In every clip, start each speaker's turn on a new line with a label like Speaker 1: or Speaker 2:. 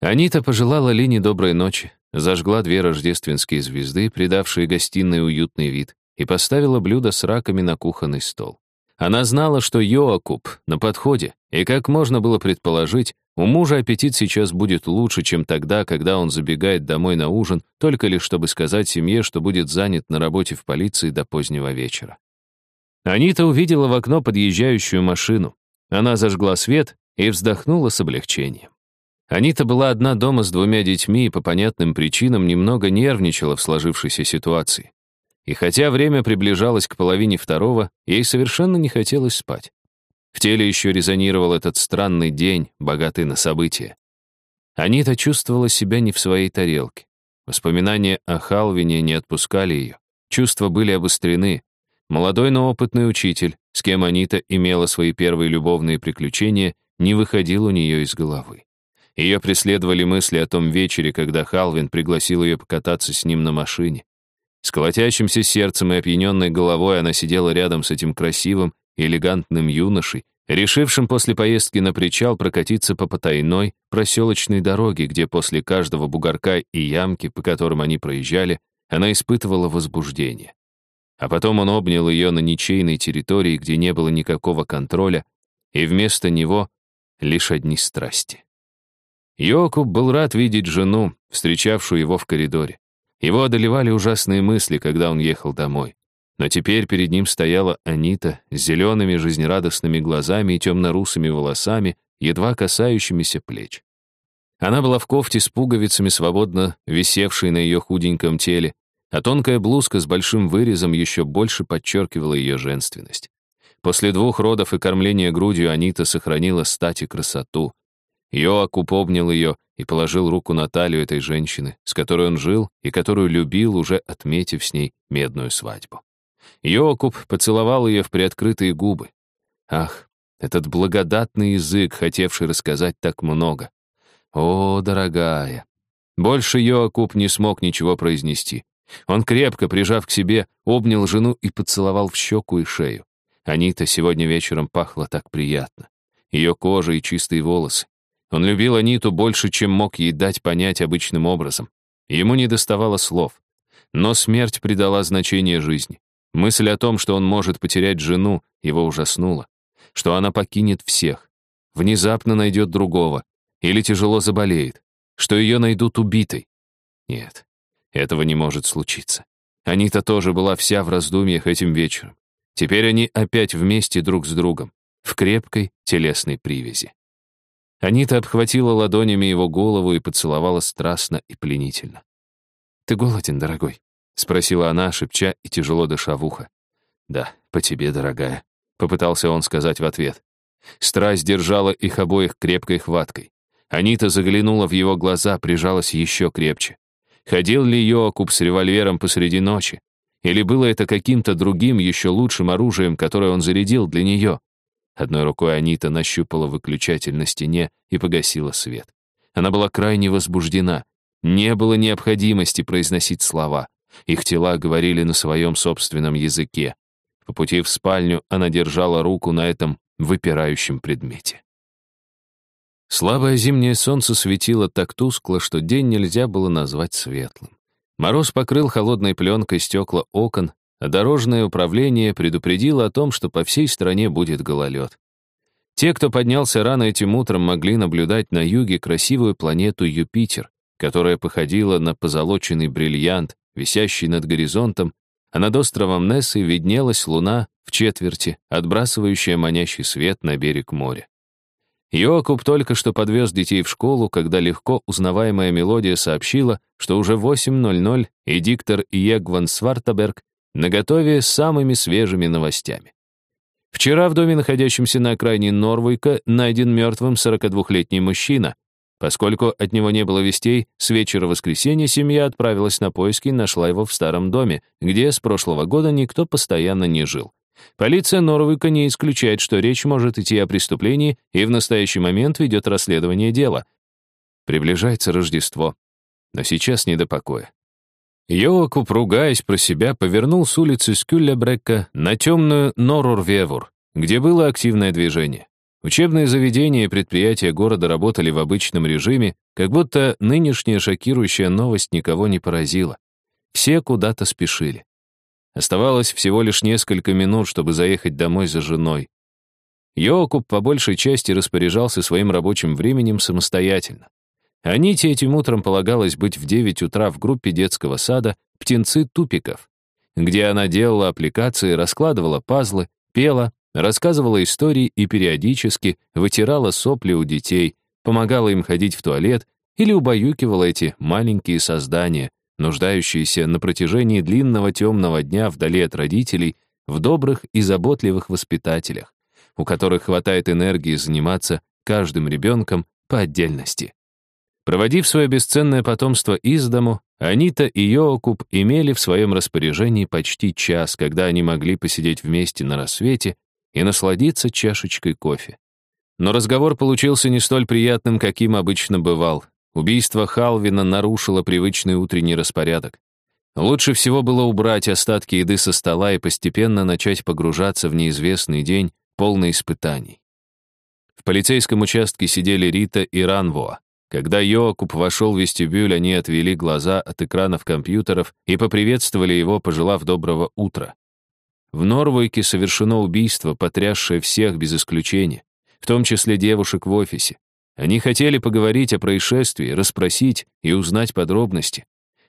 Speaker 1: Анита пожелала Лине доброй ночи, зажгла две рождественские звезды, придавшие гостиной уютный вид, и поставила блюдо с раками на кухонный стол. Она знала, что Йоакуб на подходе, и, как можно было предположить, у мужа аппетит сейчас будет лучше, чем тогда, когда он забегает домой на ужин, только лишь чтобы сказать семье, что будет занят на работе в полиции до позднего вечера. Анита увидела в окно подъезжающую машину. Она зажгла свет и вздохнула с облегчением. Анита была одна дома с двумя детьми и по понятным причинам немного нервничала в сложившейся ситуации. И хотя время приближалось к половине второго, ей совершенно не хотелось спать. В теле еще резонировал этот странный день, богатый на события. Анита чувствовала себя не в своей тарелке. Воспоминания о Халвине не отпускали ее. Чувства были обострены. Молодой, но опытный учитель, с кем Анита имела свои первые любовные приключения, не выходил у нее из головы. Ее преследовали мысли о том вечере, когда Халвин пригласил ее покататься с ним на машине. С колотящимся сердцем и опьяненной головой она сидела рядом с этим красивым элегантным юношей, решившим после поездки на причал прокатиться по потайной проселочной дороге, где после каждого бугорка и ямки, по которым они проезжали, она испытывала возбуждение. А потом он обнял ее на ничейной территории, где не было никакого контроля, и вместо него лишь одни страсти. Йокуб был рад видеть жену, встречавшую его в коридоре. Его одолевали ужасные мысли, когда он ехал домой. Но теперь перед ним стояла Анита с зелеными жизнерадостными глазами и темно-русыми волосами, едва касающимися плеч. Она была в кофте с пуговицами, свободно висевшей на ее худеньком теле, а тонкая блузка с большим вырезом еще больше подчеркивала ее женственность. После двух родов и кормления грудью Анита сохранила стать и красоту. Йоакуб обнял ее и положил руку на талию этой женщины, с которой он жил и которую любил, уже отметив с ней медную свадьбу. Йоакуб поцеловал ее в приоткрытые губы. Ах, этот благодатный язык, хотевший рассказать так много. О, дорогая! Больше Йоакуб не смог ничего произнести. Он крепко, прижав к себе, обнял жену и поцеловал в щеку и шею. Анита сегодня вечером пахла так приятно. Ее кожа и чистые волосы. Он любил Аниту больше, чем мог ей дать понять обычным образом. Ему не доставало слов. Но смерть придала значение жизни. Мысль о том, что он может потерять жену, его ужаснула. Что она покинет всех. Внезапно найдет другого. Или тяжело заболеет. Что ее найдут убитой. Нет, этого не может случиться. Анита тоже была вся в раздумьях этим вечером. Теперь они опять вместе друг с другом, в крепкой телесной привязи. Анита обхватила ладонями его голову и поцеловала страстно и пленительно. «Ты голоден, дорогой?» — спросила она, шепча и тяжело дыша в ухо. «Да, по тебе, дорогая», — попытался он сказать в ответ. Страсть держала их обоих крепкой хваткой. Анита заглянула в его глаза, прижалась еще крепче. Ходил ли Йоакуб с револьвером посреди ночи? Или было это каким-то другим, еще лучшим оружием, которое он зарядил для нее? Одной рукой Анита нащупала выключатель на стене и погасила свет. Она была крайне возбуждена. Не было необходимости произносить слова. Их тела говорили на своем собственном языке. По пути в спальню она держала руку на этом выпирающем предмете. Слабое зимнее солнце светило так тускло, что день нельзя было назвать светлым. Мороз покрыл холодной пленкой стекла окон, дорожное управление предупредило о том, что по всей стране будет гололед. Те, кто поднялся рано этим утром, могли наблюдать на юге красивую планету Юпитер, которая походила на позолоченный бриллиант, висящий над горизонтом, а над островом Нессы виднелась луна в четверти, отбрасывающая манящий свет на берег моря. Йокуб только что подвез детей в школу, когда легко узнаваемая мелодия сообщила, что уже 8.00, и диктор Егван Свартаберг наготове с самыми свежими новостями. Вчера в доме, находящемся на окраине Норвуйка, найден мертвым 42-летний мужчина. Поскольку от него не было вестей, с вечера воскресенья семья отправилась на поиски и нашла его в старом доме, где с прошлого года никто постоянно не жил. Полиция Норвуйка не исключает, что речь может идти о преступлении и в настоящий момент ведет расследование дела. Приближается Рождество, но сейчас не до покоя. Йоакуб, ругаясь про себя, повернул с улицы Скюллебрекка на темную Норурвевур, где было активное движение. Учебные заведения и предприятия города работали в обычном режиме, как будто нынешняя шокирующая новость никого не поразила. Все куда-то спешили. Оставалось всего лишь несколько минут, чтобы заехать домой за женой. Йокуб по большей части распоряжался своим рабочим временем самостоятельно. Аните этим утром полагалось быть в 9 утра в группе детского сада «Птенцы тупиков», где она делала аппликации, раскладывала пазлы, пела, рассказывала истории и периодически вытирала сопли у детей, помогала им ходить в туалет или убаюкивала эти маленькие создания, нуждающиеся на протяжении длинного темного дня вдали от родителей в добрых и заботливых воспитателях, у которых хватает энергии заниматься каждым ребенком по отдельности. Проводив свое бесценное потомство из дому, Анита и Йоокуб имели в своем распоряжении почти час, когда они могли посидеть вместе на рассвете и насладиться чашечкой кофе. Но разговор получился не столь приятным, каким обычно бывал. Убийство Халвина нарушило привычный утренний распорядок. Лучше всего было убрать остатки еды со стола и постепенно начать погружаться в неизвестный день, полный испытаний. В полицейском участке сидели Рита и Ранвоа. Когда Йоакуб вошел в вестибюль, они отвели глаза от экранов компьютеров и поприветствовали его, пожелав доброго утра. В Норвойке совершено убийство, потрясшее всех без исключения, в том числе девушек в офисе. Они хотели поговорить о происшествии, расспросить и узнать подробности.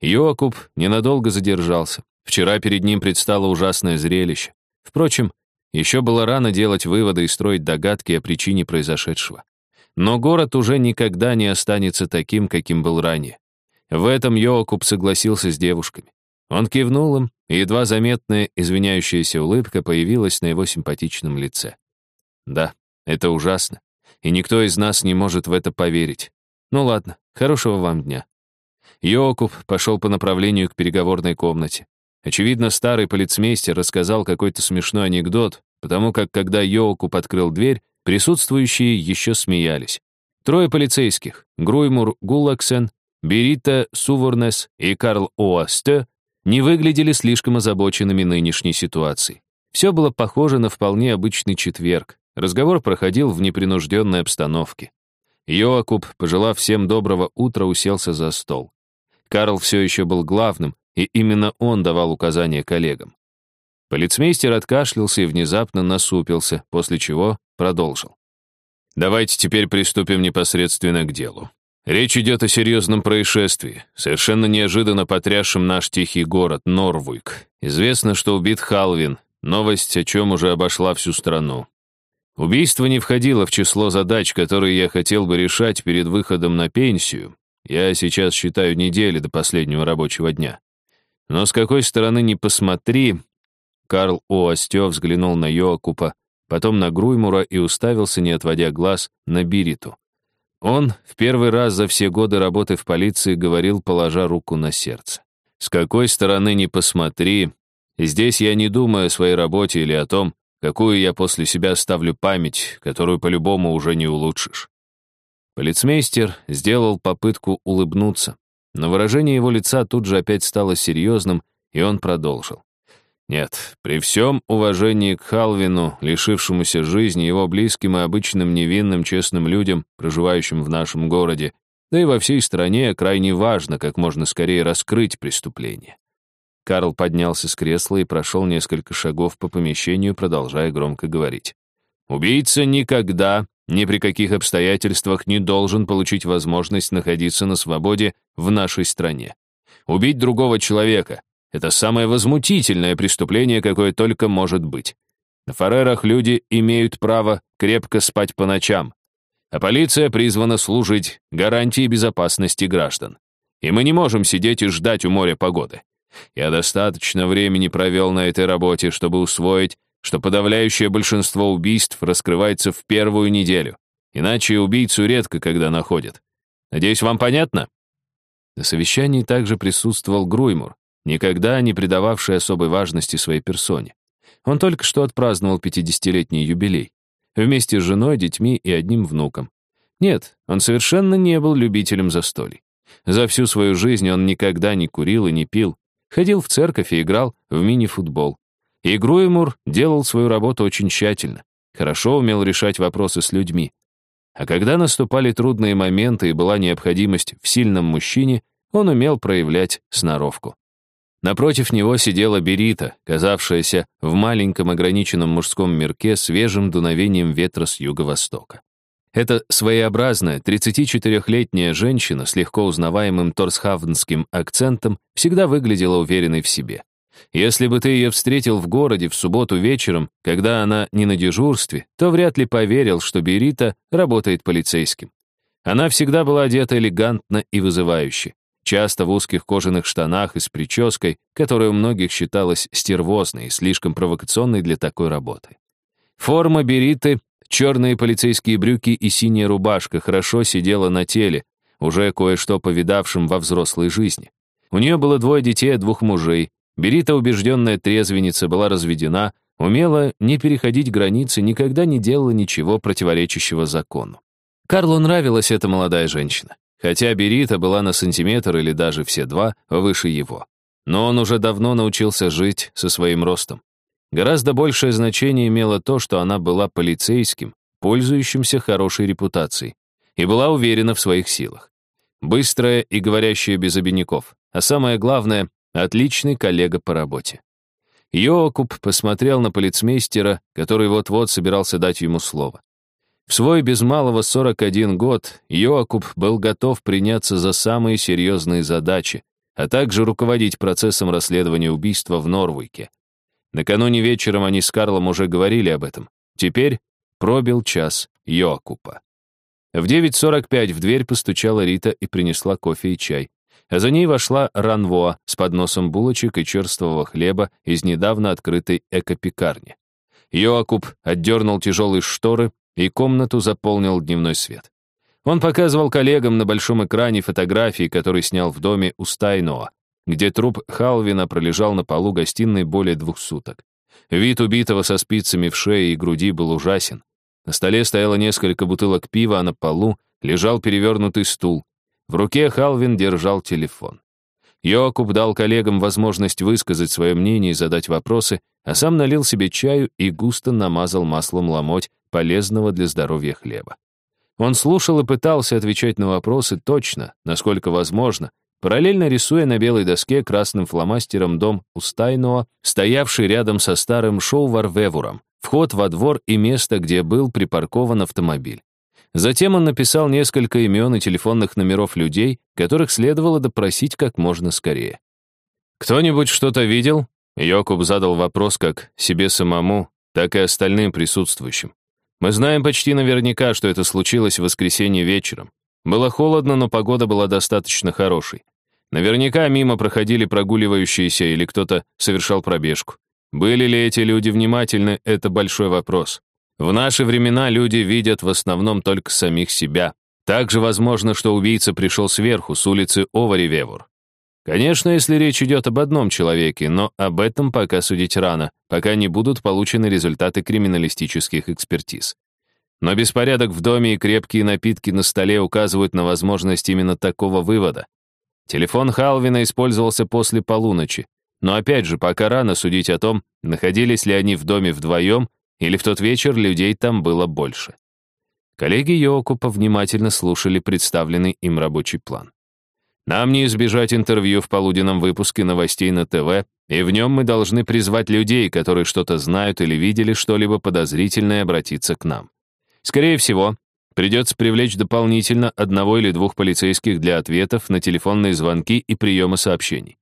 Speaker 1: Йоакуб ненадолго задержался. Вчера перед ним предстало ужасное зрелище. Впрочем, еще было рано делать выводы и строить догадки о причине произошедшего. Но город уже никогда не останется таким, каким был ранее. В этом Йоакуб согласился с девушками. Он кивнул им, и едва заметная извиняющаяся улыбка появилась на его симпатичном лице. Да, это ужасно, и никто из нас не может в это поверить. Ну ладно, хорошего вам дня. Йокуб пошел по направлению к переговорной комнате. Очевидно, старый полицмейстер рассказал какой-то смешной анекдот, потому как, когда Йокуб открыл дверь, Присутствующие еще смеялись. Трое полицейских — Груймур Гуллаксен, Берита Суворнес и Карл Оасте — не выглядели слишком озабоченными нынешней ситуацией. Все было похоже на вполне обычный четверг. Разговор проходил в непринужденной обстановке. Йоакуб, пожелав всем доброго утра, уселся за стол. Карл все еще был главным, и именно он давал указания коллегам. Полицмейстер откашлялся и внезапно насупился, после чего продолжил. Давайте теперь приступим непосредственно к делу. Речь идет о серьезном происшествии, совершенно неожиданно потрясшем наш тихий город Норвуйк. Известно, что убит Халвин, новость о чем уже обошла всю страну. Убийство не входило в число задач, которые я хотел бы решать перед выходом на пенсию. Я сейчас считаю недели до последнего рабочего дня. Но с какой стороны ни посмотри, Карл Оастё взглянул на Йоакупа, потом на Груймура и уставился, не отводя глаз, на Бириту. Он в первый раз за все годы работы в полиции говорил, положа руку на сердце. «С какой стороны ни посмотри, здесь я не думаю о своей работе или о том, какую я после себя ставлю память, которую по-любому уже не улучшишь». Полицмейстер сделал попытку улыбнуться, но выражение его лица тут же опять стало серьезным, и он продолжил. Нет, при всем уважении к Халвину, лишившемуся жизни, его близким и обычным невинным честным людям, проживающим в нашем городе, да и во всей стране крайне важно как можно скорее раскрыть преступление. Карл поднялся с кресла и прошел несколько шагов по помещению, продолжая громко говорить. «Убийца никогда, ни при каких обстоятельствах не должен получить возможность находиться на свободе в нашей стране. Убить другого человека, это самое возмутительное преступление, какое только может быть. На Фарерах люди имеют право крепко спать по ночам, а полиция призвана служить гарантией безопасности граждан. И мы не можем сидеть и ждать у моря погоды. Я достаточно времени провел на этой работе, чтобы усвоить, что подавляющее большинство убийств раскрывается в первую неделю. Иначе убийцу редко когда находят. Надеюсь, вам понятно? На совещании также присутствовал Груймур, никогда не придававший особой важности своей персоне. Он только что отпраздновал 50-летний юбилей. Вместе с женой, детьми и одним внуком. Нет, он совершенно не был любителем застолий. За всю свою жизнь он никогда не курил и не пил, ходил в церковь и играл в мини-футбол. И Груэмур делал свою работу очень тщательно. хорошо умел решать вопросы с людьми. А когда наступали трудные моменты и была необходимость в сильном мужчине, он умел проявлять сноровку. Напротив него сидела Берита, казавшаяся в маленьком ограниченном мужском мирке свежим дуновением ветра с юго-востока. Эта своеобразная 34-летняя женщина с легко узнаваемым торсхавнским акцентом всегда выглядела уверенной в себе. Если бы ты ее встретил в городе в субботу вечером, когда она не на дежурстве, то вряд ли поверил, что Берита работает полицейским. Она всегда была одета элегантно и вызывающе, часто в узких кожаных штанах и с прической, которая у многих считалась стервозной и слишком провокационной для такой работы. Форма Бериты Черные полицейские брюки и синяя рубашка хорошо сидела на теле, уже кое-что повидавшим во взрослой жизни. У нее было двое детей от двух мужей. Берита, убежденная трезвенница, была разведена, умела не переходить границы, никогда не делала ничего противоречащего закону. Карлу нравилась эта молодая женщина, хотя Берита была на сантиметр или даже все два выше его. Но он уже давно научился жить со своим ростом. Гораздо большее значение имело то, что она была полицейским, пользующимся хорошей репутацией, и была уверена в своих силах. Быстрая и говорящая без обиняков, а самое главное — отличный коллега по работе. Йоакуб посмотрел на полицмейстера, который вот-вот собирался дать ему слово. В свой без малого 41 год Йоакуб был готов приняться за самые серьезные задачи, а также руководить процессом расследования убийства в Норвике. Накануне вечером они с Карлом уже говорили об этом. Теперь пробил час Йоакупа. В 9.45 в дверь постучала Рита и принесла кофе и чай. А за ней вошла Ранвоа с подносом булочек и черствого хлеба из недавно открытой экопекарни. Йоакуб отдернул тяжелые шторы, и комнату заполнил дневной свет. Он показывал коллегам на большом экране фотографии, которые снял в доме у Стайноа, где труп Халвина пролежал на полу гостиной более двух суток. Вид убитого со спицами в шее и груди был ужасен. На столе стояло несколько бутылок пива, а на полу лежал перевернутый стул. В руке Халвин держал телефон. Йокуб дал коллегам возможность высказать свое мнение и задать вопросы, а сам налил себе чаю и густо намазал маслом ломоть полезного для здоровья хлеба. Он слушал и пытался отвечать на вопросы точно, насколько возможно, параллельно рисуя на белой доске красным фломастером дом Устайноа, стоявший рядом со старым шоу-варвевуром, вход во двор и место, где был припаркован автомобиль. Затем он написал несколько имен и телефонных номеров людей, которых следовало допросить как можно скорее. «Кто-нибудь что-то видел?» Йокуб задал вопрос как себе самому, так и остальным присутствующим. «Мы знаем почти наверняка, что это случилось в воскресенье вечером. Было холодно, но погода была достаточно хорошей. Наверняка мимо проходили прогуливающиеся или кто-то совершал пробежку. Были ли эти люди внимательны, это большой вопрос. В наши времена люди видят в основном только самих себя. Также возможно, что убийца пришел сверху, с улицы Оваривевур. Конечно, если речь идет об одном человеке, но об этом пока судить рано, пока не будут получены результаты криминалистических экспертиз. Но беспорядок в доме и крепкие напитки на столе указывают на возможность именно такого вывода. Телефон Халвина использовался после полуночи. Но опять же, пока рано судить о том, находились ли они в доме вдвоем, или в тот вечер людей там было больше. Коллеги Йокупа внимательно слушали представленный им рабочий план. Нам не избежать интервью в полуденном выпуске новостей на ТВ, и в нем мы должны призвать людей, которые что-то знают или видели что-либо подозрительное, обратиться к нам. Скорее всего, Придется привлечь дополнительно одного или двух полицейских для ответов на телефонные звонки и приема сообщений.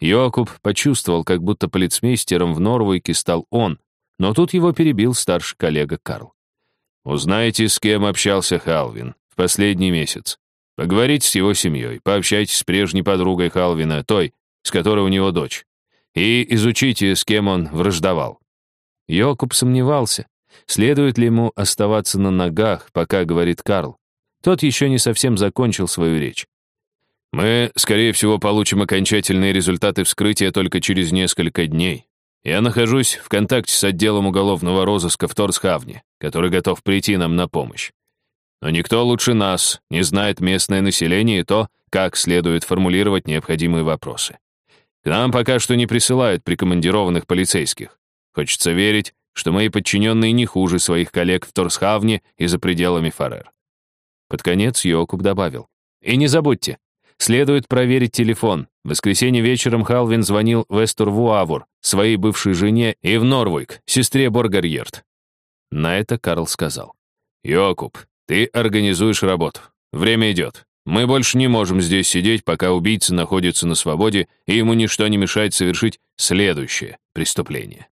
Speaker 1: Йокуб почувствовал, как будто полицмейстером в Норвейке стал он, но тут его перебил старший коллега Карл. «Узнаете, с кем общался Халвин в последний месяц. Поговорите с его семьей, пообщайтесь с прежней подругой Халвина, той, с которой у него дочь, и изучите, с кем он враждовал». Йокуб сомневался, Следует ли ему оставаться на ногах, пока говорит Карл? Тот еще не совсем закончил свою речь. Мы, скорее всего, получим окончательные результаты вскрытия только через несколько дней. Я нахожусь в контакте с отделом уголовного розыска в Торсхавне, который готов прийти нам на помощь. Но никто лучше нас не знает местное население и то, как следует формулировать необходимые вопросы. К нам пока что не присылают прикомандированных полицейских. Хочется верить, что мои подчиненные не хуже своих коллег в Торсхавне и за пределами Фарер. Под конец Йокуб добавил. И не забудьте, следует проверить телефон. В воскресенье вечером Халвин звонил в Эстурвуавур, своей бывшей жене, и в Норвуйк, сестре Боргарьерт. На это Карл сказал. «Йокуб, ты организуешь работу. Время идет. Мы больше не можем здесь сидеть, пока убийца находится на свободе, и ему ничто не мешает совершить следующее преступление».